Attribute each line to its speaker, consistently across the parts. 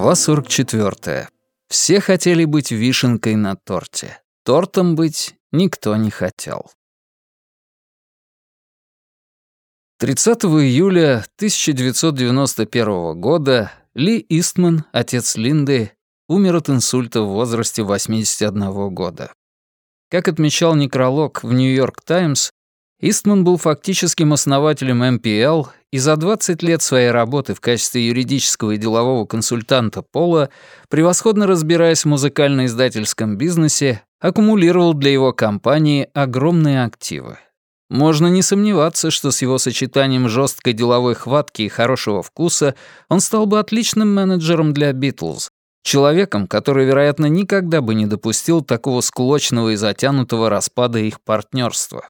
Speaker 1: Глава 44. Все хотели быть вишенкой на торте. Тортом быть никто не хотел. 30 июля 1991 года Ли Истман, отец Линды, умер от инсульта в возрасте 81 года. Как отмечал некролог в «Нью-Йорк Таймс», Истман был фактическим основателем МПЛ и за 20 лет своей работы в качестве юридического и делового консультанта Пола, превосходно разбираясь в музыкально-издательском бизнесе, аккумулировал для его компании огромные активы. Можно не сомневаться, что с его сочетанием жесткой деловой хватки и хорошего вкуса он стал бы отличным менеджером для Битлз, человеком, который, вероятно, никогда бы не допустил такого склочного и затянутого распада их партнерства.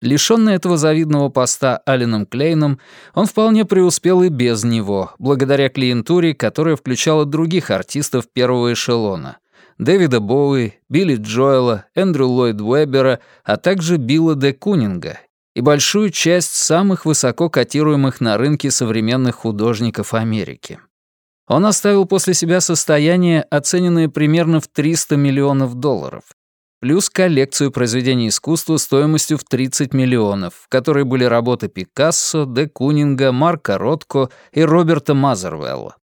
Speaker 1: Лишённый этого завидного поста Алленом Клейном, он вполне преуспел и без него, благодаря клиентуре, которая включала других артистов первого эшелона — Дэвида Боуи, Билли Джоэла, Эндрю Ллойд Уэббера, а также Билла де Кунинга и большую часть самых высоко котируемых на рынке современных художников Америки. Он оставил после себя состояние, оцененное примерно в 300 миллионов долларов, плюс коллекцию произведений искусства стоимостью в 30 миллионов, в которой были работы Пикассо, Де Кунинга, Марка Ротко и Роберта Мазервелла.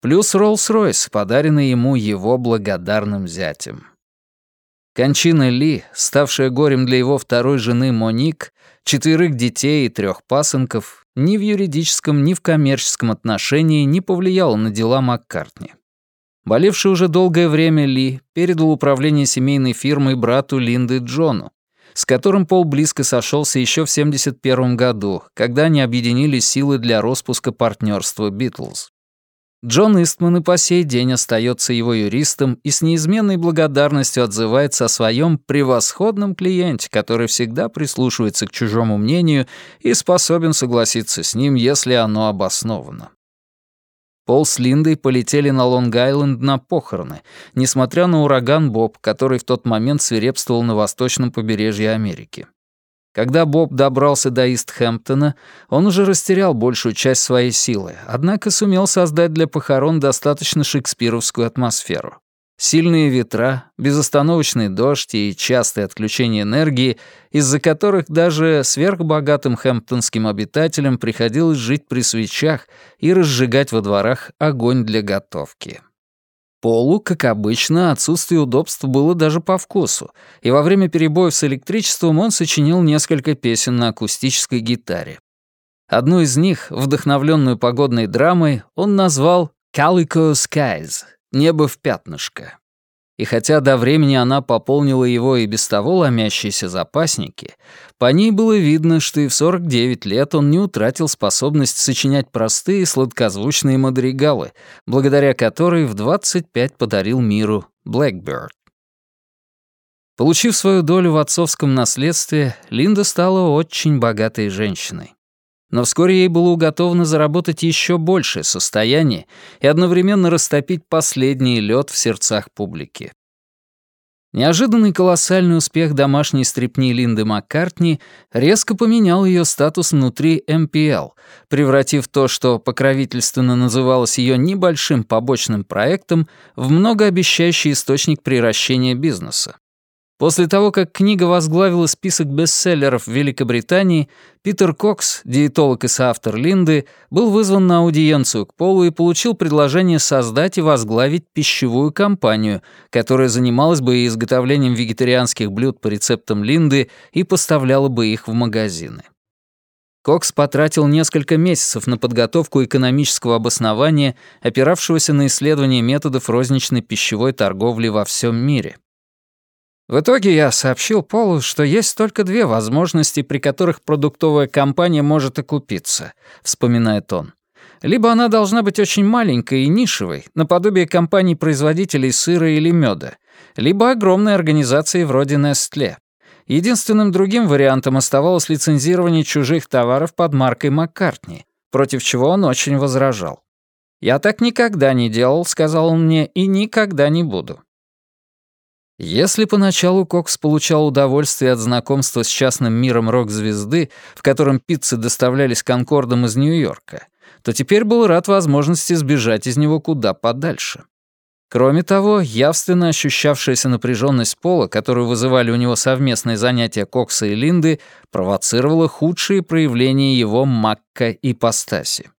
Speaker 1: Плюс Роллс-Ройс, подаренный ему его благодарным зятем. Кончина Ли, ставшая горем для его второй жены Моник, четверых детей и трех пасынков, ни в юридическом, ни в коммерческом отношении не повлияла на дела Маккартни. Болевший уже долгое время Ли передал управление семейной фирмой брату Линды Джону, с которым Пол близко сошелся еще в 1971 году, когда они объединили силы для распуска партнерства Битлз. Джон Истман и по сей день остается его юристом и с неизменной благодарностью отзывается о своем превосходном клиенте, который всегда прислушивается к чужому мнению и способен согласиться с ним, если оно обосновано. Пол с Линдой полетели на Лонг-Айленд на похороны, несмотря на ураган Боб, который в тот момент свирепствовал на восточном побережье Америки. Когда Боб добрался до Истхэмптона, он уже растерял большую часть своей силы, однако сумел создать для похорон достаточно шекспировскую атмосферу. Сильные ветра, безостановочный дождь и частые отключения энергии, из-за которых даже сверхбогатым хэмптонским обитателям приходилось жить при свечах и разжигать во дворах огонь для готовки. Полу, как обычно, отсутствие удобств было даже по вкусу, и во время перебоев с электричеством он сочинил несколько песен на акустической гитаре. Одну из них, вдохновленную погодной драмой, он назвал «Calico Skies» Небо в пятнышко. И хотя до времени она пополнила его и без того ломящиеся запасники, по ней было видно, что и в 49 лет он не утратил способность сочинять простые сладкозвучные мадригалы, благодаря которой в 25 подарил миру Blackbird. Получив свою долю в отцовском наследстве, Линда стала очень богатой женщиной. Но вскоре ей было уготовано заработать еще большее состояние и одновременно растопить последний лед в сердцах публики. Неожиданный колоссальный успех домашней стрипни Линды Маккартни резко поменял ее статус внутри МПЛ, превратив то, что покровительственно называлось ее небольшим побочным проектом, в многообещающий источник приращения бизнеса. После того, как книга возглавила список бестселлеров в Великобритании, Питер Кокс, диетолог и соавтор Линды, был вызван на аудиенцию к Полу и получил предложение создать и возглавить пищевую компанию, которая занималась бы изготовлением вегетарианских блюд по рецептам Линды и поставляла бы их в магазины. Кокс потратил несколько месяцев на подготовку экономического обоснования, опиравшегося на исследование методов розничной пищевой торговли во всем мире. В итоге я сообщил Полу, что есть только две возможности, при которых продуктовая компания может окупиться, вспоминает он. Либо она должна быть очень маленькой и нишевой, наподобие компаний-производителей сыра или меда, либо огромной организации вроде Nestle. Единственным другим вариантом оставалось лицензирование чужих товаров под маркой Маккартни, против чего он очень возражал. «Я так никогда не делал», — сказал он мне, — «и никогда не буду». Если поначалу Кокс получал удовольствие от знакомства с частным миром рок-звезды, в котором пиццы доставлялись Конкордом из Нью-Йорка, то теперь был рад возможности сбежать из него куда подальше. Кроме того, явственно ощущавшаяся напряженность пола, которую вызывали у него совместные занятия Кокса и Линды, провоцировала худшие проявления его макка ипостаси.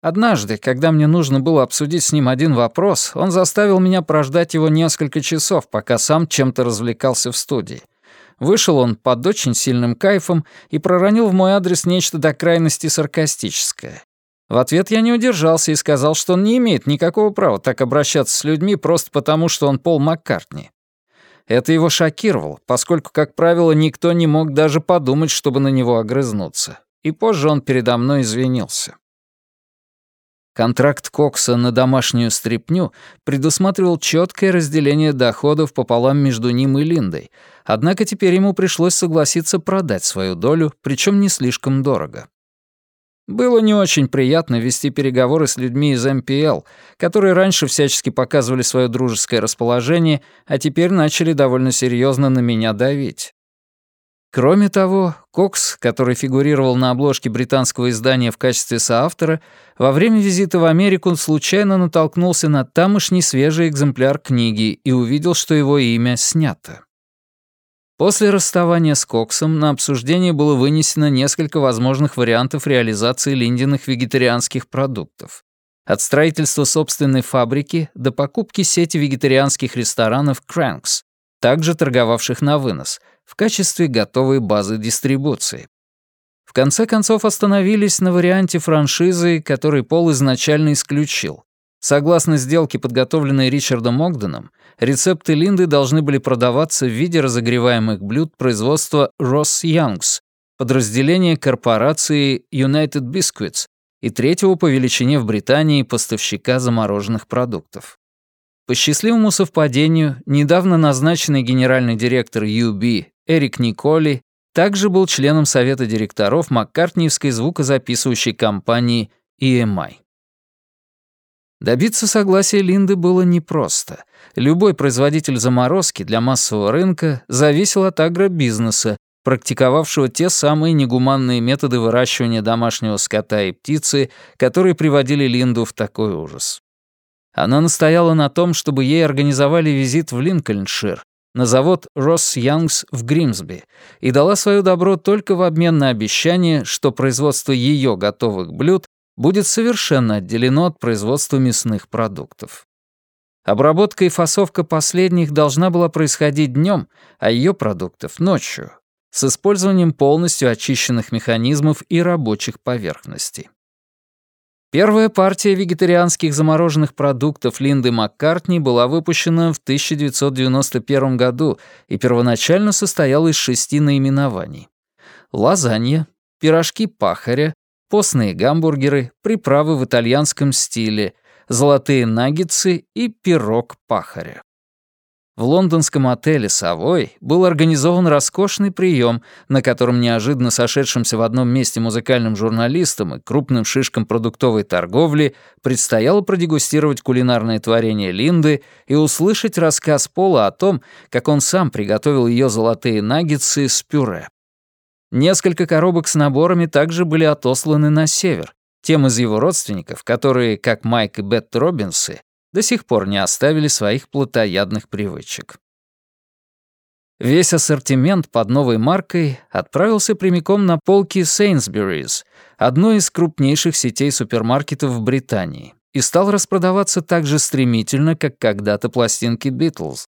Speaker 1: Однажды, когда мне нужно было обсудить с ним один вопрос, он заставил меня прождать его несколько часов, пока сам чем-то развлекался в студии. Вышел он под очень сильным кайфом и проронил в мой адрес нечто до крайности саркастическое. В ответ я не удержался и сказал, что он не имеет никакого права так обращаться с людьми просто потому, что он Пол Маккартни. Это его шокировало, поскольку, как правило, никто не мог даже подумать, чтобы на него огрызнуться. И позже он передо мной извинился. Контракт Кокса на домашнюю стряпню предусматривал четкое разделение доходов пополам между ним и Линдой, однако теперь ему пришлось согласиться продать свою долю, причем не слишком дорого. Было не очень приятно вести переговоры с людьми из МПЛ, которые раньше всячески показывали свое дружеское расположение, а теперь начали довольно серьезно на меня давить. Кроме того, Кокс, который фигурировал на обложке британского издания в качестве соавтора, во время визита в Америку случайно натолкнулся на тамошний свежий экземпляр книги и увидел, что его имя снято. После расставания с Коксом на обсуждение было вынесено несколько возможных вариантов реализации Линдиных вегетарианских продуктов. От строительства собственной фабрики до покупки сети вегетарианских ресторанов Cranks, также торговавших на вынос, в качестве готовой базы дистрибуции. В конце концов остановились на варианте франшизы, который Пол изначально исключил. Согласно сделке, подготовленной Ричардом Огденом, рецепты Линды должны были продаваться в виде разогреваемых блюд производства Ross Youngs, подразделения корпорации United Biscuits и третьего по величине в Британии поставщика замороженных продуктов. По счастливому совпадению, недавно назначенный генеральный директор UB Эрик Николи также был членом совета директоров Маккартниевской звукозаписывающей компании EMI. Добиться согласия Линды было непросто. Любой производитель заморозки для массового рынка зависел от агробизнеса, практиковавшего те самые негуманные методы выращивания домашнего скота и птицы, которые приводили Линду в такой ужас. Она настояла на том, чтобы ей организовали визит в Линкольншир, на завод Росс Янгс в Гримсби и дала свое добро только в обмен на обещание, что производство ее готовых блюд будет совершенно отделено от производства мясных продуктов. Обработка и фасовка последних должна была происходить днем, а ее продуктов — ночью, с использованием полностью очищенных механизмов и рабочих поверхностей. Первая партия вегетарианских замороженных продуктов Линды Маккартни была выпущена в 1991 году и первоначально состояла из шести наименований. Лазанья, пирожки пахаря, постные гамбургеры, приправы в итальянском стиле, золотые наггетсы и пирог пахаря. В лондонском отеле «Совой» был организован роскошный прием, на котором неожиданно сошедшимся в одном месте музыкальным журналистам и крупным шишкам продуктовой торговли предстояло продегустировать кулинарное творение Линды и услышать рассказ Пола о том, как он сам приготовил ее золотые наггетсы с пюре. Несколько коробок с наборами также были отосланы на север, тем из его родственников, которые, как Майк и Бет Робинсы, до сих пор не оставили своих плотоядных привычек. Весь ассортимент под новой маркой отправился прямиком на полки Sainsbury's, одной из крупнейших сетей супермаркетов в Британии, и стал распродаваться так же стремительно, как когда-то пластинки Beatles.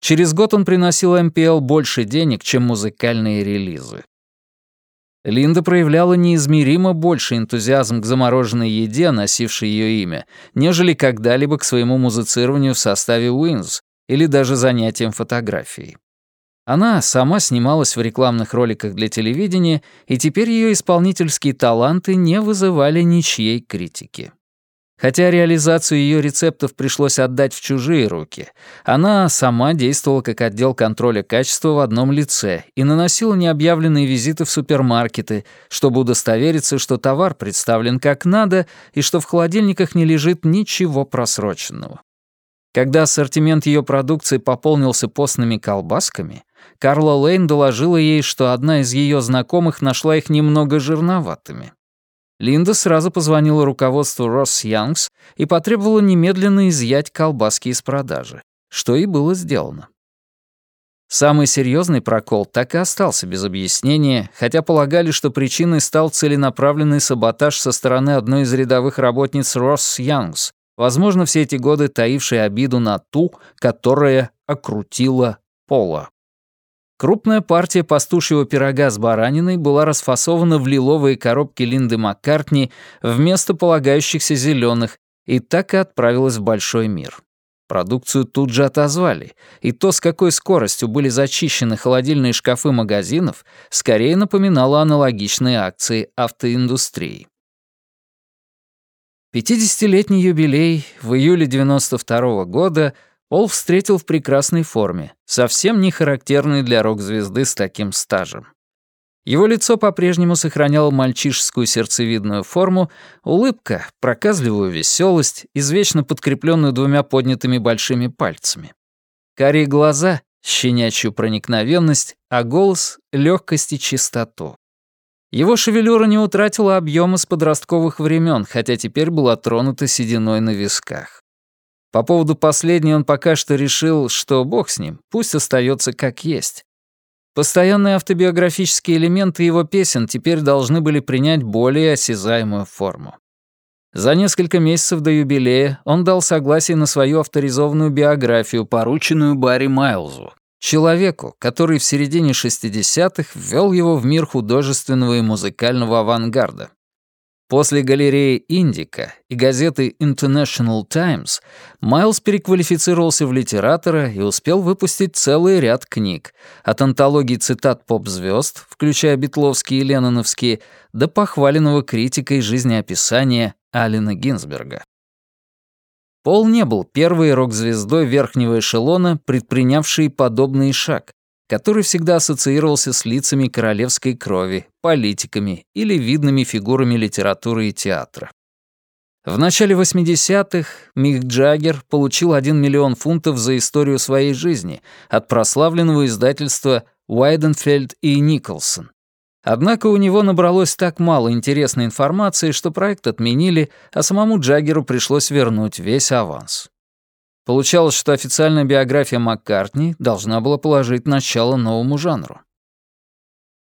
Speaker 1: Через год он приносил MPL больше денег, чем музыкальные релизы. Линда проявляла неизмеримо больше энтузиазм к замороженной еде, носившей ее имя, нежели когда-либо к своему музицированию в составе Уинз или даже занятиям фотографией. Она сама снималась в рекламных роликах для телевидения, и теперь ее исполнительские таланты не вызывали ничьей критики. Хотя реализацию ее рецептов пришлось отдать в чужие руки, она сама действовала как отдел контроля качества в одном лице и наносила необъявленные визиты в супермаркеты, чтобы удостовериться, что товар представлен как надо и что в холодильниках не лежит ничего просроченного. Когда ассортимент ее продукции пополнился постными колбасками, Карла Лейн доложила ей, что одна из ее знакомых нашла их немного жирноватыми. Линда сразу позвонила руководству Росс Янгс и потребовала немедленно изъять колбаски из продажи, что и было сделано. Самый серьезный прокол так и остался без объяснения, хотя полагали, что причиной стал целенаправленный саботаж со стороны одной из рядовых работниц Росс Янгс, возможно, все эти годы таившей обиду на ту, которая окрутила Пола. Крупная партия пастушьего пирога с бараниной была расфасована в лиловые коробки Линды Маккартни вместо полагающихся зеленых и так и отправилась в большой мир. Продукцию тут же отозвали, и то, с какой скоростью были зачищены холодильные шкафы магазинов, скорее напоминало аналогичные акции автоиндустрии. 50-летний юбилей в июле 92 -го года Пол встретил в прекрасной форме, совсем не характерной для рок-звезды с таким стажем. Его лицо по-прежнему сохраняло мальчишескую сердцевидную форму, улыбка, проказливую веселость, извечно подкрепленную двумя поднятыми большими пальцами. Карие глаза — щенячью проникновенность, а голос — легкость и чистоту. Его шевелюра не утратила объема с подростковых времен, хотя теперь была тронута сединой на висках. По поводу последней он пока что решил, что бог с ним, пусть остается как есть. Постоянные автобиографические элементы его песен теперь должны были принять более осязаемую форму. За несколько месяцев до юбилея он дал согласие на свою авторизованную биографию, порученную Барри Майлзу, человеку, который в середине 60-х ввел его в мир художественного и музыкального авангарда. После галереи «Индика» и газеты «International Times» Майлз переквалифицировался в литератора и успел выпустить целый ряд книг, от антологии цитат поп-звезд, включая битловские и ленноновские, до похваленного критикой жизнеописания Алина Гинзберга. Пол не был первой рок-звездой верхнего эшелона, предпринявшей подобный шаг, который всегда ассоциировался с лицами королевской крови, политиками или видными фигурами литературы и театра. В начале 80-х Мик Джаггер получил 1 миллион фунтов за историю своей жизни от прославленного издательства Уайденфельд и Николсон. Однако у него набралось так мало интересной информации, что проект отменили, а самому Джаггеру пришлось вернуть весь аванс. Получалось, что официальная биография Маккартни должна была положить начало новому жанру.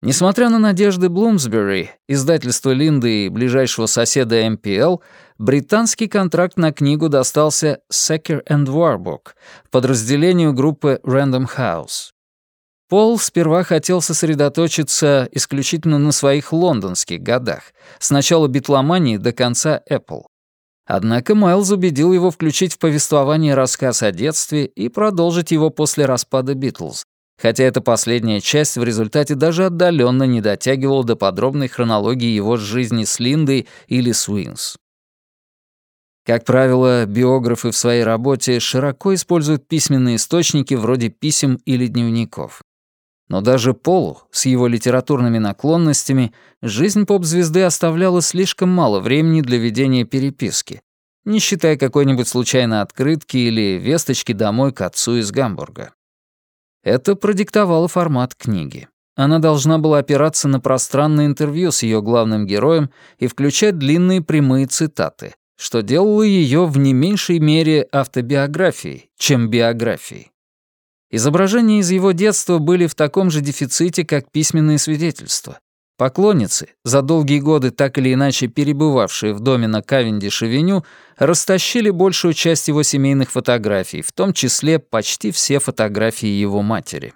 Speaker 1: Несмотря на надежды Блумсбери, издательства Линды и ближайшего соседа MPL, британский контракт на книгу достался Secker and Warburg, подразделению группы Random House. Пол сперва хотел сосредоточиться исключительно на своих лондонских годах, с начала битломании до конца Apple. Однако Майлз убедил его включить в повествование рассказ о детстве и продолжить его после распада Битлз, хотя эта последняя часть в результате даже отдаленно не дотягивала до подробной хронологии его жизни с Линдой или Свинс. Как правило, биографы в своей работе широко используют письменные источники вроде писем или дневников. Но даже Полу, с его литературными наклонностями, жизнь поп-звезды оставляла слишком мало времени для ведения переписки, не считая какой-нибудь случайной открытки или весточки домой к отцу из Гамбурга. Это продиктовало формат книги. Она должна была опираться на пространное интервью с ее главным героем и включать длинные прямые цитаты, что делало ее в не меньшей мере автобиографией, чем биографией. Изображения из его детства были в таком же дефиците, как письменные свидетельства. Поклонницы, за долгие годы так или иначе перебывавшие в доме на Кавендиш-авеню, растащили большую часть его семейных фотографий, в том числе почти все фотографии его матери.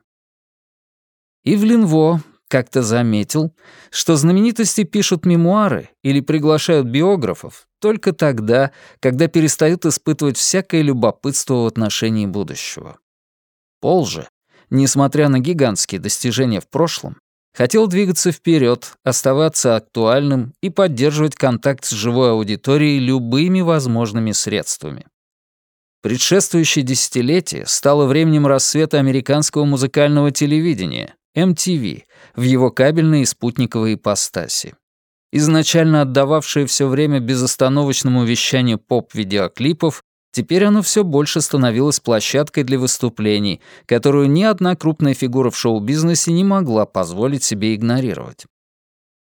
Speaker 1: Ивлин Во как-то заметил, что знаменитости пишут мемуары или приглашают биографов только тогда, когда перестают испытывать всякое любопытство в отношении будущего. Пол же, несмотря на гигантские достижения в прошлом, хотел двигаться вперед, оставаться актуальным и поддерживать контакт с живой аудиторией любыми возможными средствами. Предшествующее десятилетие стало временем рассвета американского музыкального телевидения, MTV, в его кабельной и спутниковой ипостаси. Изначально отдававшее все время безостановочному вещанию поп-видеоклипов, Теперь оно все больше становилось площадкой для выступлений, которую ни одна крупная фигура в шоу-бизнесе не могла позволить себе игнорировать.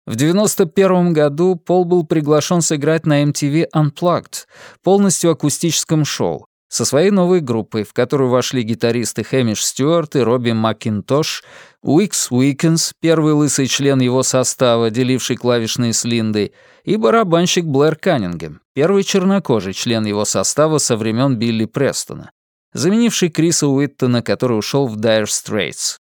Speaker 1: В 91 году Пол был приглашен сыграть на MTV Unplugged, полностью акустическом шоу, со своей новой группой, в которую вошли гитаристы Хэмиш Стюарт и Робби Макинтош, Уикс Уикенс, первый лысый член его состава, деливший клавишные с Линдой, и барабанщик Блэр Каннингем, первый чернокожий член его состава со времен Билли Престона, заменивший Криса Уиттона, который ушел в Dire Straits.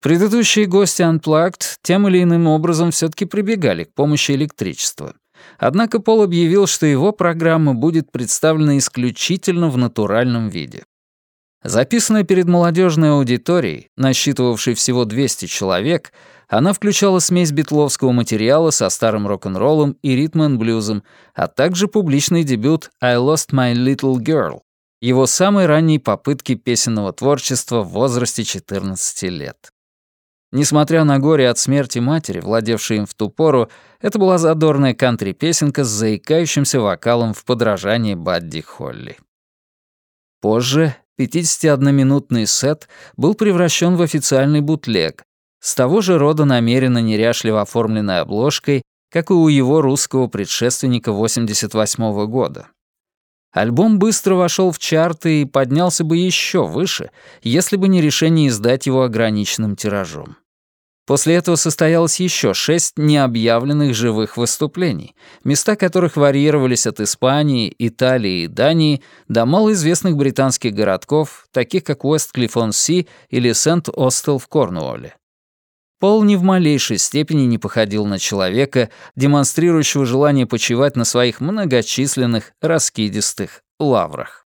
Speaker 1: Предыдущие гости Unplugged тем или иным образом все таки прибегали к помощи электричества. Однако Пол объявил, что его программа будет представлена исключительно в натуральном виде. Записанная перед молодежной аудиторией, насчитывавшей всего 200 человек, она включала смесь битловского материала со старым рок-н-роллом и ритм-н-блюзом, а также публичный дебют «I Lost My Little Girl», его самой ранней попытки песенного творчества в возрасте 14 лет. Несмотря на горе от смерти матери, владевшей им в ту пору, это была задорная кантри-песенка с заикающимся вокалом в подражании Бадди Холли. Позже 51-минутный сет был превращен в официальный бутлег, с того же рода намеренно неряшливо оформленной обложкой, как и у его русского предшественника 88 -го года. Альбом быстро вошел в чарты и поднялся бы еще выше, если бы не решение издать его ограниченным тиражом. После этого состоялось еще шесть необъявленных живых выступлений, места которых варьировались от Испании, Италии и Дании до малоизвестных британских городков, таких как Уэст-Клиффон-Си или Сент-Остел в Корнуолле. Пол ни в малейшей степени не походил на человека, демонстрирующего желание почивать на своих многочисленных раскидистых лаврах.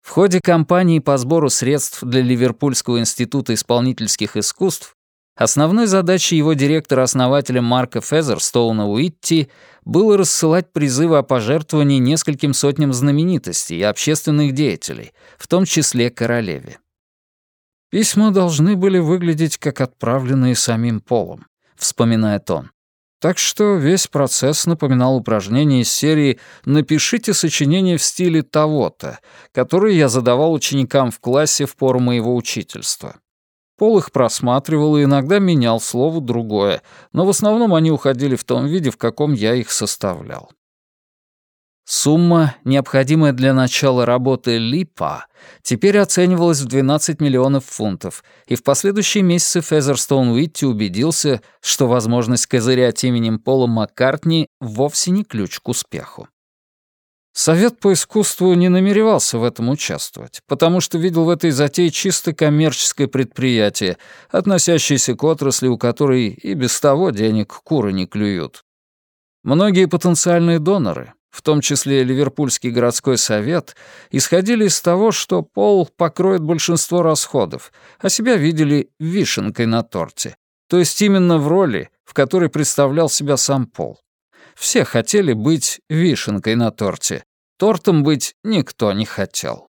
Speaker 1: В ходе кампании по сбору средств для Ливерпульского института исполнительских искусств основной задачей его директора-основателя Марка Фезерстоуна Уитти было рассылать призывы о пожертвовании нескольким сотням знаменитостей и общественных деятелей, в том числе королеве. «Письма должны были выглядеть как отправленные самим Полом», — вспоминает он. Так что весь процесс напоминал упражнение из серии «Напишите сочинение в стиле того-то», которые я задавал ученикам в классе в пору моего учительства. Пол их просматривал и иногда менял слово другое, но в основном они уходили в том виде, в каком я их составлял. Сумма, необходимая для начала работы ЛИПА, теперь оценивалась в 12 миллионов фунтов, и в последующие месяцы Фезерстоун Уитти убедился, что возможность козырять именем Пола Маккартни вовсе не ключ к успеху. Совет по искусству не намеревался в этом участвовать, потому что видел в этой затее чисто коммерческое предприятие, относящееся к отрасли, у которой и без того денег куры не клюют. Многие потенциальные доноры, в том числе Ливерпульский городской совет, исходили из того, что Пол покроет большинство расходов, а себя видели вишенкой на торте, то есть именно в роли, в которой представлял себя сам Пол. Все хотели быть вишенкой на торте, тортом быть никто не хотел.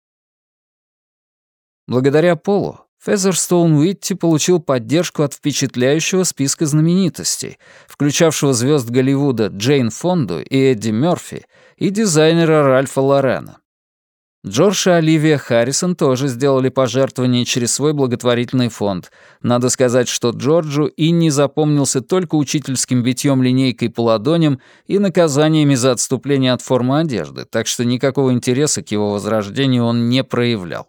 Speaker 1: Благодаря Полу Фезерстоун Уитти получил поддержку от впечатляющего списка знаменитостей, включавшего звезд Голливуда Джейн Фонду и Эдди Мёрфи и дизайнера Ральфа Лорена. Джордж и Оливия Харрисон тоже сделали пожертвования через свой благотворительный фонд. Надо сказать, что Джорджу и не запомнился только учительским битьем линейкой по ладоням и наказаниями за отступление от формы одежды, так что никакого интереса к его возрождению он не проявлял.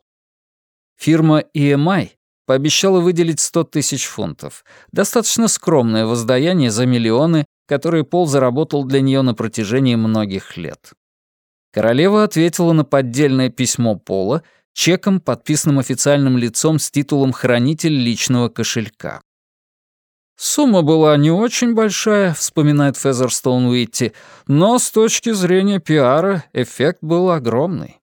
Speaker 1: Фирма EMI пообещала выделить 100 тысяч фунтов. Достаточно скромное воздаяние за миллионы, которые Пол заработал для нее на протяжении многих лет. Королева ответила на поддельное письмо Пола чеком, подписанным официальным лицом с титулом «Хранитель личного кошелька». «Сумма была не очень большая», — вспоминает Фезерстоун Уитти, «но с точки зрения пиара эффект был огромный.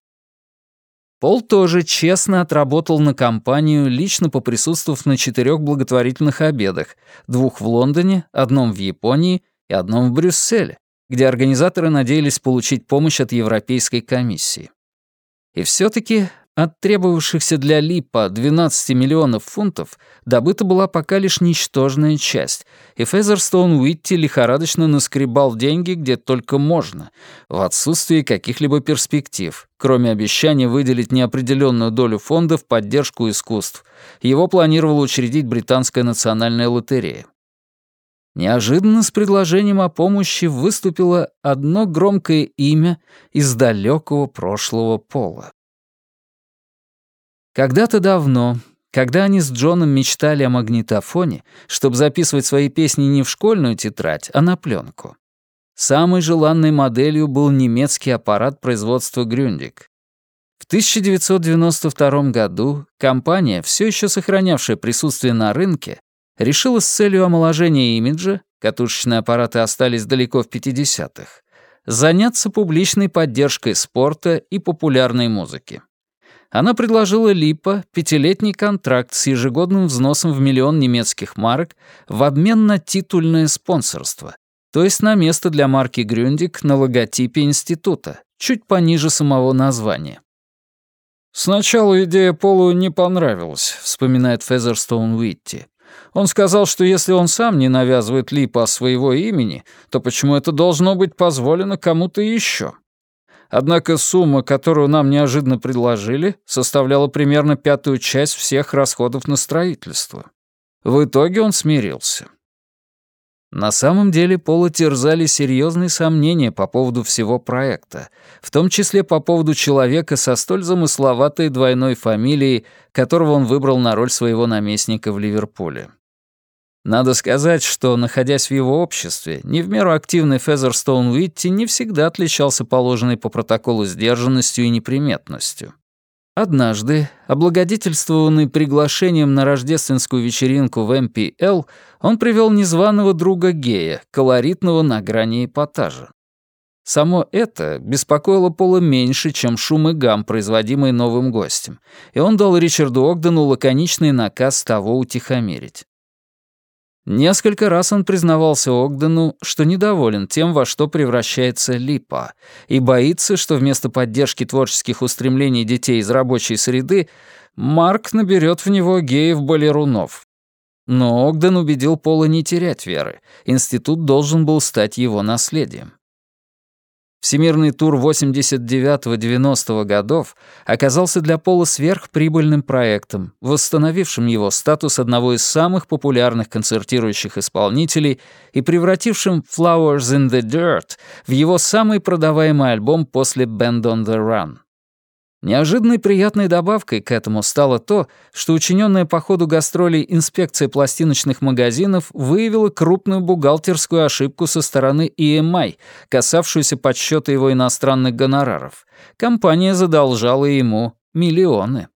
Speaker 1: Пол тоже честно отработал на компанию, лично поприсутствовав на четырех благотворительных обедах, двух в Лондоне, одном в Японии и одном в Брюсселе, где организаторы надеялись получить помощь от Европейской комиссии. И все таки от требовавшихся для ЛИПа 12 миллионов фунтов добыта была пока лишь ничтожная часть, и Фезерстоун Уитти лихорадочно наскребал деньги где только можно, в отсутствии каких-либо перспектив, кроме обещания выделить неопределенную долю фонда в поддержку искусств. Его планировала учредить Британская национальная лотерея. Неожиданно с предложением о помощи выступило одно громкое имя из далекого прошлого пола. Когда-то давно, когда они с Джоном мечтали о магнитофоне, чтобы записывать свои песни не в школьную тетрадь, а на пленку, самой желанной моделью был немецкий аппарат производства «Грюндик». В 1992 году компания, все еще сохранявшая присутствие на рынке, решила с целью омоложения имиджа, катушечные аппараты остались далеко в 50-х, заняться публичной поддержкой спорта и популярной музыки. Она предложила Липа пятилетний контракт с ежегодным взносом в миллион немецких марок в обмен на титульное спонсорство, то есть на место для марки Грюндик на логотипе института, чуть пониже самого названия. «Сначала идея Полу не понравилась», — вспоминает Фезерстоун Уитти. Он сказал, что если он сам не навязывает Липа своего имени, то почему это должно быть позволено кому-то еще? Однако сумма, которую нам неожиданно предложили, составляла примерно пятую часть всех расходов на строительство. В итоге он смирился. На самом деле Пола терзали серьезные сомнения по поводу всего проекта, в том числе по поводу человека со столь замысловатой двойной фамилией, которого он выбрал на роль своего наместника в Ливерпуле. Надо сказать, что, находясь в его обществе, не в меру активный Фезерстоун Уитти не всегда отличался положенной по протоколу сдержанностью и неприметностью. Однажды, облагодетельствованный приглашением на рождественскую вечеринку в МПЛ, он привел незваного друга гея, колоритного на грани эпатажа. Само это беспокоило Пола меньше, чем шум и гам, производимый новым гостем, и он дал Ричарду Огдену лаконичный наказ того утихомирить. Несколько раз он признавался Огдену, что недоволен тем, во что превращается Липа, и боится, что вместо поддержки творческих устремлений детей из рабочей среды Марк наберет в него геев-балерунов. Но Огден убедил Пола не терять веры. Институт должен был стать его наследием. Всемирный тур 89-90 годов оказался для Пола сверхприбыльным проектом, восстановившим его статус одного из самых популярных концертирующих исполнителей и превратившим «Flowers in the Dirt» в его самый продаваемый альбом после «Band on the Run». Неожиданной приятной добавкой к этому стало то, что учиненная по ходу гастролей инспекция пластиночных магазинов выявила крупную бухгалтерскую ошибку со стороны EMI, касавшуюся подсчета его иностранных гонораров. Компания задолжала ему миллионы.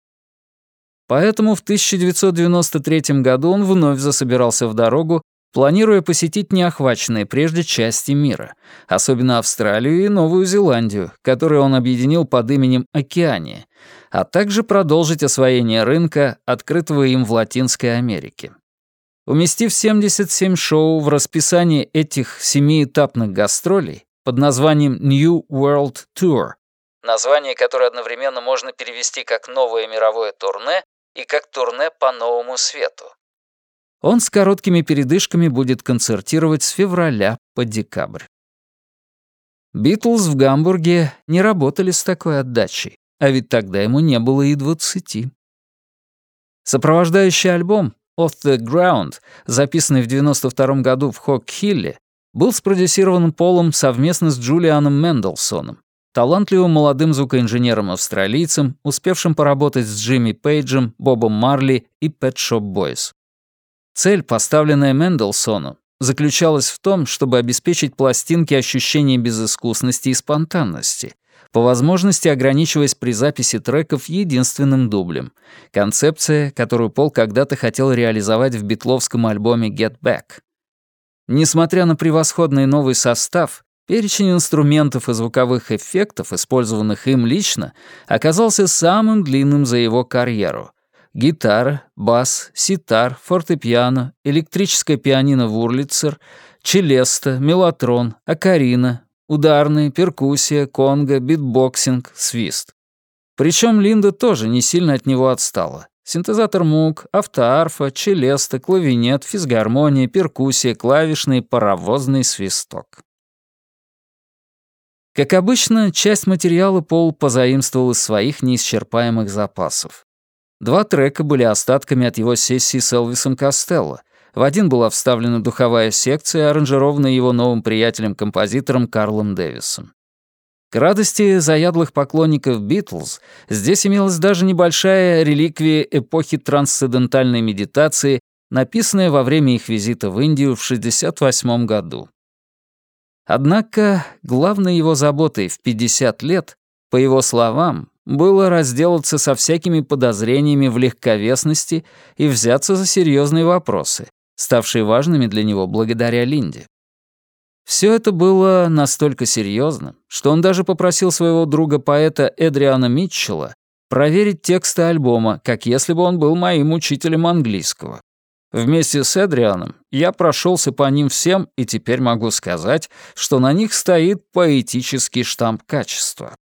Speaker 1: Поэтому в 1993 году он вновь засобирался в дорогу, планируя посетить неохваченные прежде части мира, особенно Австралию и Новую Зеландию, которые он объединил под именем Океания, а также продолжить освоение рынка, открытого им в Латинской Америке. Уместив 77 шоу в расписание этих семиэтапных гастролей под названием New World Tour, название которое одновременно можно перевести как «новое мировое турне» и как «турне по новому свету», он с короткими передышками будет концертировать с февраля по декабрь. Битлз в Гамбурге не работали с такой отдачей, а ведь тогда ему не было и двадцати. Сопровождающий альбом «Off the Ground», записанный в 92 году в Хок-Хилле, был спродюсирован Полом совместно с Джулианом Мендelsоном, талантливым молодым звукоинженером-австралийцем, успевшим поработать с Джимми Пейджем, Бобом Марли и Pet Shop Boys. Цель, поставленная Мендельсону, заключалась в том, чтобы обеспечить пластинке ощущение безыскусности и спонтанности, по возможности ограничиваясь при записи треков единственным дублем. Концепция, которую Пол когда-то хотел реализовать в битловском альбоме «Get Back». Несмотря на превосходный новый состав, перечень инструментов и звуковых эффектов, использованных им лично, оказался самым длинным за его карьеру — гитара, бас, ситар, фортепиано, электрическое пианино Вурлицер, челеста, меллотрон, окарина, ударные, перкуссия, конга, битбоксинг, свист. Причем Линда тоже не сильно от него отстала. Синтезатор Moog, автоарфа, челеста, клавинет, физгармония, перкуссия, клавишный, паровозный свисток. Как обычно, часть материала Пол позаимствовал из своих неисчерпаемых запасов. Два трека были остатками от его сессии с Элвисом Костелло, В один была вставлена духовая секция, аранжированная его новым приятелем-композитором Карлом Дэвисом. К радости заядлых поклонников Битлз здесь имелась даже небольшая реликвия эпохи трансцендентальной медитации, написанная во время их визита в Индию в 1968 году. Однако главной его заботой в 50 лет, по его словам, было разделаться со всякими подозрениями в легковесности и взяться за серьезные вопросы, ставшие важными для него благодаря Линде. Все это было настолько серьезно, что он даже попросил своего друга-поэта Эдриана Митчелла проверить тексты альбома, как если бы он был моим учителем английского. Вместе с Эдрианом я прошелся по ним всем и теперь могу сказать, что на них стоит поэтический штамп качества.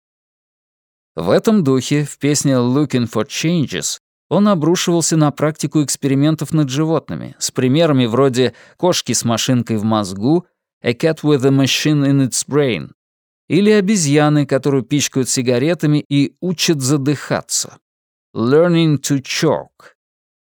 Speaker 1: В этом духе в песне «Looking for Changes» он обрушивался на практику экспериментов над животными с примерами вроде «кошки с машинкой в мозгу» A cat with a machine in its brain. Или обезьяны, которую пичкают сигаретами и учат задыхаться. Learning to choke.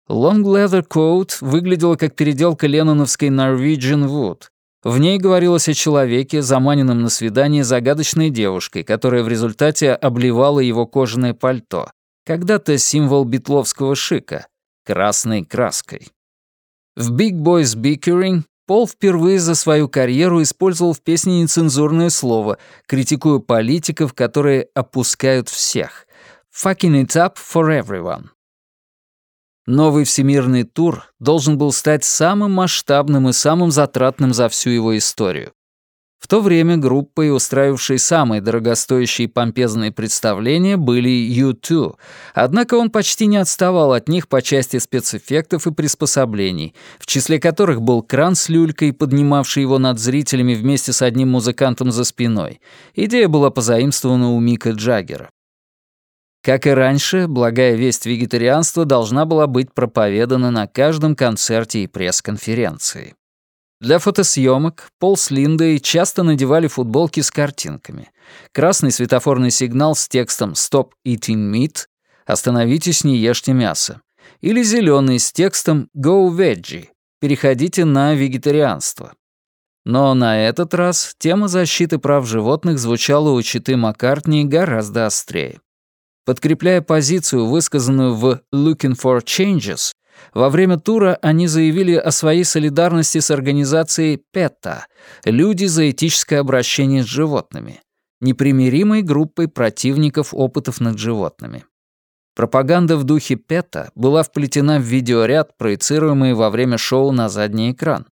Speaker 1: Long Leather Coat выглядела как переделка ленноновской Norwegian Wood. В ней говорилось о человеке, заманенном на свидание загадочной девушкой, которая в результате обливала его кожаное пальто, когда-то символ битловского шика, красной краской. В Big Boys Bickering Пол впервые за свою карьеру использовал в песне нецензурное слово, критикуя политиков, которые опускают всех. «Fucking it up for everyone». Новый всемирный тур должен был стать самым масштабным и самым затратным за всю его историю. В то время группой, устраивавшей самые дорогостоящие и помпезные представления, были U2, однако он почти не отставал от них по части спецэффектов и приспособлений, в числе которых был кран с люлькой, поднимавший его над зрителями вместе с одним музыкантом за спиной. Идея была позаимствована у Мика Джаггера. Как и раньше, благая весть вегетарианства должна была быть проповедана на каждом концерте и пресс-конференции. Для фотосъемок Пол с Линдой часто надевали футболки с картинками. Красный светофорный сигнал с текстом «Stop eating meat» — «Остановитесь, не ешьте мясо». Или зеленый с текстом «Go veggie» — «Переходите на вегетарианство». Но на этот раз тема защиты прав животных звучала у Читы Маккартни гораздо острее. Подкрепляя позицию, высказанную в «Looking for Changes», во время тура они заявили о своей солидарности с организацией ПЕТА «Люди за этическое обращение с животными», непримиримой группой противников опытов над животными. Пропаганда в духе ПЕТА была вплетена в видеоряд, проецируемый во время шоу на задний экран.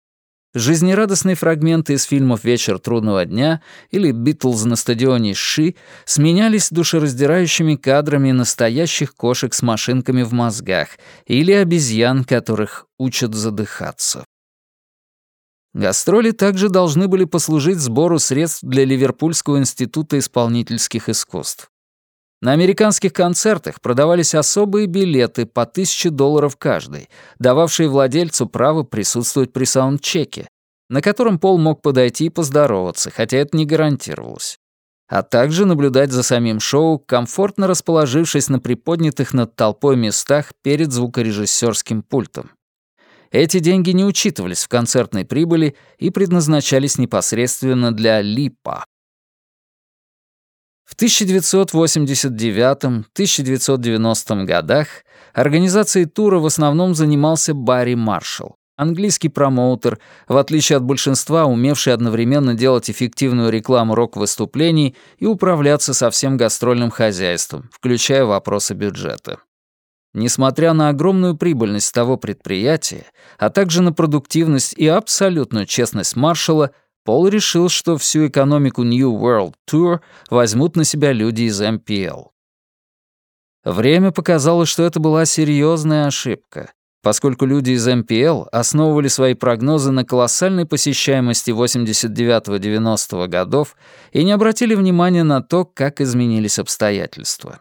Speaker 1: Жизнерадостные фрагменты из фильмов «Вечер трудного дня» или «Битлз на стадионе Ши» сменялись душераздирающими кадрами настоящих кошек с машинками в мозгах или обезьян, которых учат задыхаться. Гастроли также должны были послужить сбору средств для Ливерпульского института исполнительских искусств. На американских концертах продавались особые билеты по 1000 долларов каждый, дававшие владельцу право присутствовать при саундчеке, на котором Пол мог подойти и поздороваться, хотя это не гарантировалось. А также наблюдать за самим шоу, комфортно расположившись на приподнятых над толпой местах перед звукорежиссерским пультом. Эти деньги не учитывались в концертной прибыли и предназначались непосредственно для Липа, в 1989-1990 годах организацией тура в основном занимался Барри Маршалл, английский промоутер, в отличие от большинства, умевший одновременно делать эффективную рекламу рок-выступлений и управляться со всем гастрольным хозяйством, включая вопросы бюджета. Несмотря на огромную прибыльность того предприятия, а также на продуктивность и абсолютную честность Маршалла, Пол решил, что всю экономику New World Tour возьмут на себя люди из MPL. Время показало, что это была серьезная ошибка, поскольку люди из MPL основывали свои прогнозы на колоссальной посещаемости 89-90 годов и не обратили внимания на то, как изменились обстоятельства.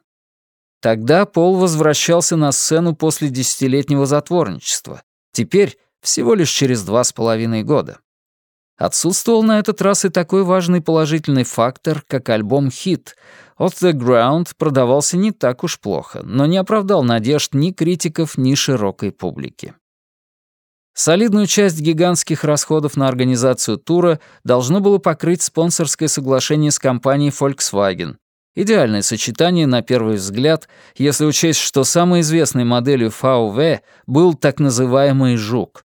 Speaker 1: Тогда Пол возвращался на сцену после десятилетнего затворничества, теперь всего лишь через два с половиной года. Отсутствовал на этот раз и такой важный положительный фактор, как альбом «Хит». «Off the Ground» продавался не так уж плохо, но не оправдал надежд ни критиков, ни широкой публики. Солидную часть гигантских расходов на организацию тура должно было покрыть спонсорское соглашение с компанией Volkswagen. Идеальное сочетание на первый взгляд, если учесть, что самой известной моделью VW был так называемый «Жук».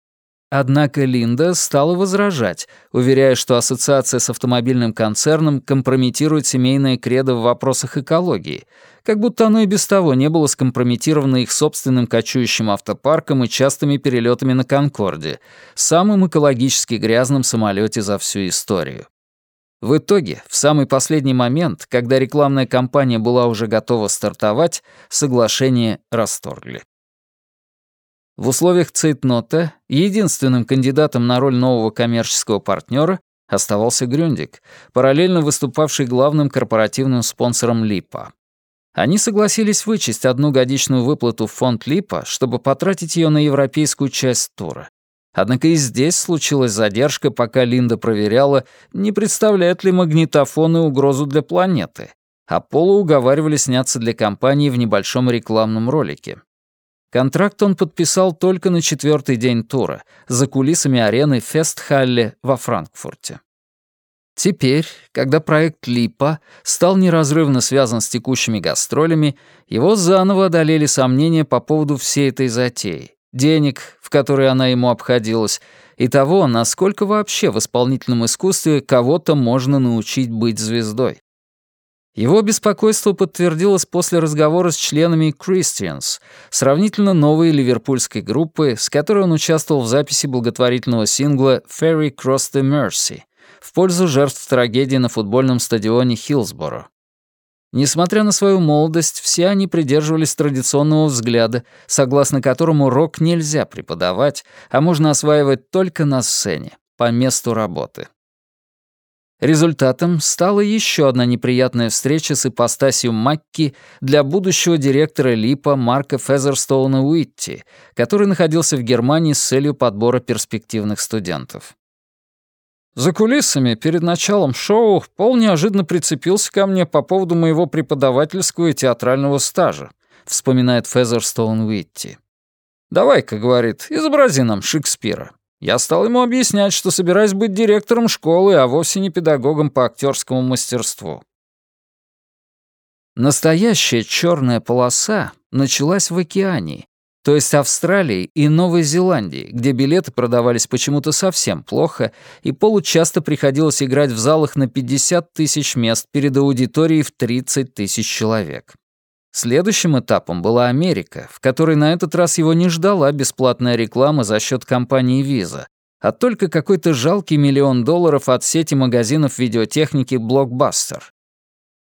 Speaker 1: Однако Линда стала возражать, уверяя, что ассоциация с автомобильным концерном компрометирует семейное кредо в вопросах экологии, как будто оно и без того не было скомпрометировано их собственным кочующим автопарком и частыми перелетами на «Конкорде», самым экологически грязном самолете за всю историю. В итоге, в самый последний момент, когда рекламная кампания была уже готова стартовать, соглашение расторгли. В условиях цейтнота единственным кандидатом на роль нового коммерческого партнера оставался Грюндик, параллельно выступавший главным корпоративным спонсором Липа. Они согласились вычесть одну годичную выплату в фонд Липа, чтобы потратить ее на европейскую часть тура. Однако и здесь случилась задержка, пока Линда проверяла, не представляют ли магнитофоны угрозу для планеты, а Полу уговаривали сняться для компании в небольшом рекламном ролике. Контракт он подписал только на четвертый день тура, за кулисами арены Фестхалле во Франкфурте. Теперь, когда проект Липа стал неразрывно связан с текущими гастролями, его заново одолели сомнения по поводу всей этой затеи, денег, в которые она ему обходилась, и того, насколько вообще в исполнительном искусстве кого-то можно научить быть звездой. Его беспокойство подтвердилось после разговора с членами Christians, сравнительно новой ливерпульской группы, с которой он участвовал в записи благотворительного сингла «Ferry Cross the Mercy» в пользу жертв трагедии на футбольном стадионе Хиллсборо. Несмотря на свою молодость, все они придерживались традиционного взгляда, согласно которому рок нельзя преподавать, а можно осваивать только на сцене, по месту работы. Результатом стала еще одна неприятная встреча с ипостасью Макки для будущего директора ЛИПа Марка Фезерстоуна Уитти, который находился в Германии с целью подбора перспективных студентов. За кулисами, перед началом шоу, Пол неожиданно прицепился ко мне по поводу моего преподавательского и театрального стажа, вспоминает Фезерстоун Уитти. «Давай-ка», — говорит, — «изобрази нам Шекспира». Я стал ему объяснять, что собираюсь быть директором школы, а вовсе не педагогом по актерскому мастерству. Настоящая черная полоса началась в океане, то есть Австралии и Новой Зеландии, где билеты продавались почему-то совсем плохо, и Полу часто приходилось играть в залах на 50 тысяч мест перед аудиторией в 30 тысяч человек. Следующим этапом была Америка, в которой на этот раз его не ждала бесплатная реклама за счет компании Visa, а только какой-то жалкий миллион долларов от сети магазинов видеотехники Blockbuster.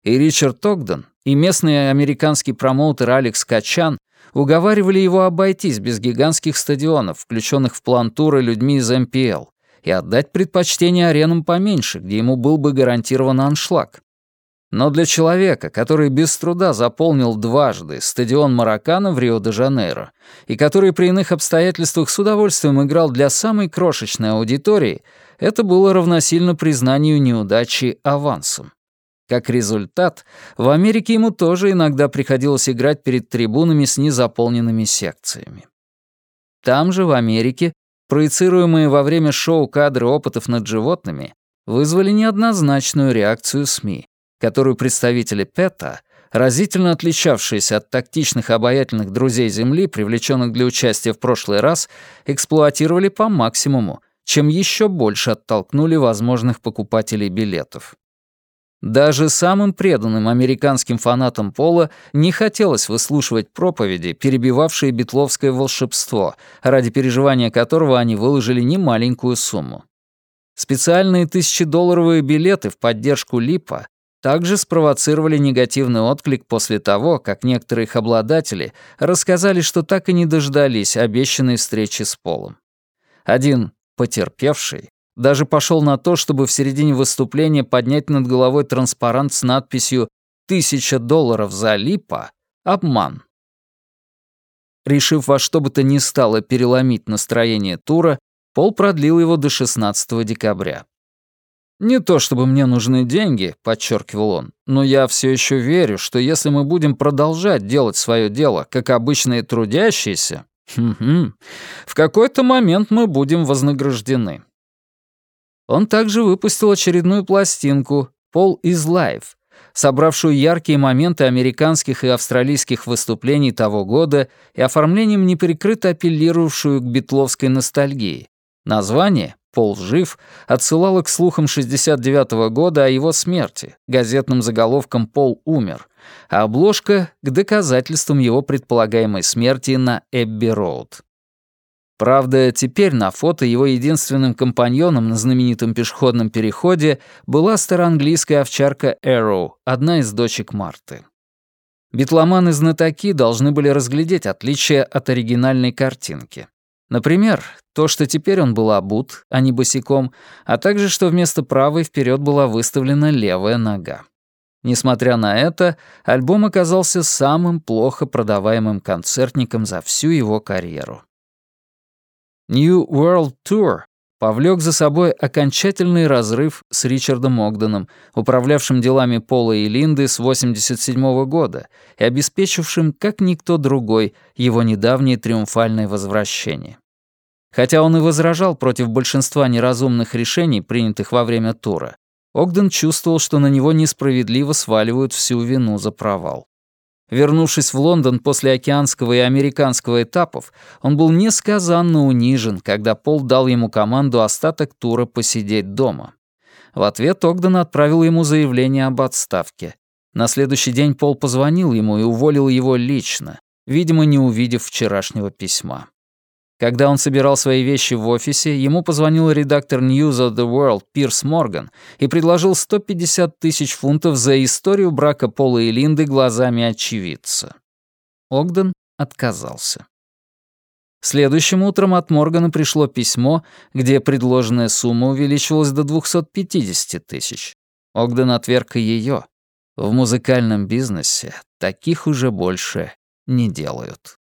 Speaker 1: И Ричард Тогден, и местный американский промоутер Алекс Качан уговаривали его обойтись без гигантских стадионов, включенных в план тура людьми из МПЛ, и отдать предпочтение аренам поменьше, где ему был бы гарантирован аншлаг. Но для человека, который без труда заполнил дважды стадион Маракана в Рио-де-Жанейро и который при иных обстоятельствах с удовольствием играл для самой крошечной аудитории, это было равносильно признанию неудачи авансом. Как результат, в Америке ему тоже иногда приходилось играть перед трибунами с незаполненными секциями. Там же, в Америке, проецируемые во время шоу кадры опытов над животными вызвали неоднозначную реакцию СМИ которую представители ПЭТа, разительно отличавшиеся от тактичных обаятельных друзей Земли, привлеченных для участия в прошлый раз, эксплуатировали по максимуму, чем еще больше оттолкнули возможных покупателей билетов. Даже самым преданным американским фанатам Пола не хотелось выслушивать проповеди, перебивавшие битловское волшебство, ради переживания которого они выложили немаленькую сумму. Специальные тысячедолларовые билеты в поддержку Липа также спровоцировали негативный отклик после того, как некоторые их обладатели рассказали, что так и не дождались обещанной встречи с Полом. Один, потерпевший, даже пошел на то, чтобы в середине выступления поднять над головой транспарант с надписью «Тысяча долларов за липа. Обман». Решив во что бы то ни стало переломить настроение тура, Пол продлил его до 16 декабря. «Не то чтобы мне нужны деньги», — подчеркивал он, «но я все еще верю, что если мы будем продолжать делать свое дело, как обычные трудящиеся. В какой-то момент мы будем вознаграждены. Он также выпустил очередную пластинку «Paul is Live», собравшую яркие моменты американских и австралийских выступлений того года и оформлением неприкрыто апеллировавшую к битловской ностальгии. Название «Пол жив» отсылало к слухам 69 -го года о его смерти, газетным заголовком «Пол умер», а обложка — к доказательствам его предполагаемой смерти на Эбби-Роуд. Правда, теперь на фото его единственным компаньоном на знаменитом пешеходном переходе была староанглийская овчарка Эроу, одна из дочек Марты. Битломаны-знатоки должны были разглядеть отличия от оригинальной картинки. Например, то, что теперь он был обут, а не босиком, а также, что вместо правой вперед была выставлена левая нога. Несмотря на это, альбом оказался самым плохо продаваемым концертником за всю его карьеру. New World Tour повлек за собой окончательный разрыв с Ричардом Огденом, управлявшим делами Пола и Линды с 87 года и обеспечившим, как никто другой, его недавнее триумфальное возвращение. Хотя он и возражал против большинства неразумных решений, принятых во время тура, Огден чувствовал, что на него несправедливо сваливают всю вину за провал. Вернувшись в Лондон после океанского и американского этапов, он был несказанно унижен, когда Пол дал ему команду остаток тура посидеть дома. В ответ Огден отправил ему заявление об отставке. На следующий день Пол позвонил ему и уволил его лично, видимо, не увидев вчерашнего письма. Когда он собирал свои вещи в офисе, ему позвонил редактор News of the World Пирс Морган и предложил 150 тысяч фунтов за историю брака Пола и Линды глазами очевидца. Огден отказался. Следующим утром от Моргана пришло письмо, где предложенная сумма увеличивалась до 250 тысяч. Огден отверг и ее. В музыкальном бизнесе таких уже больше не делают.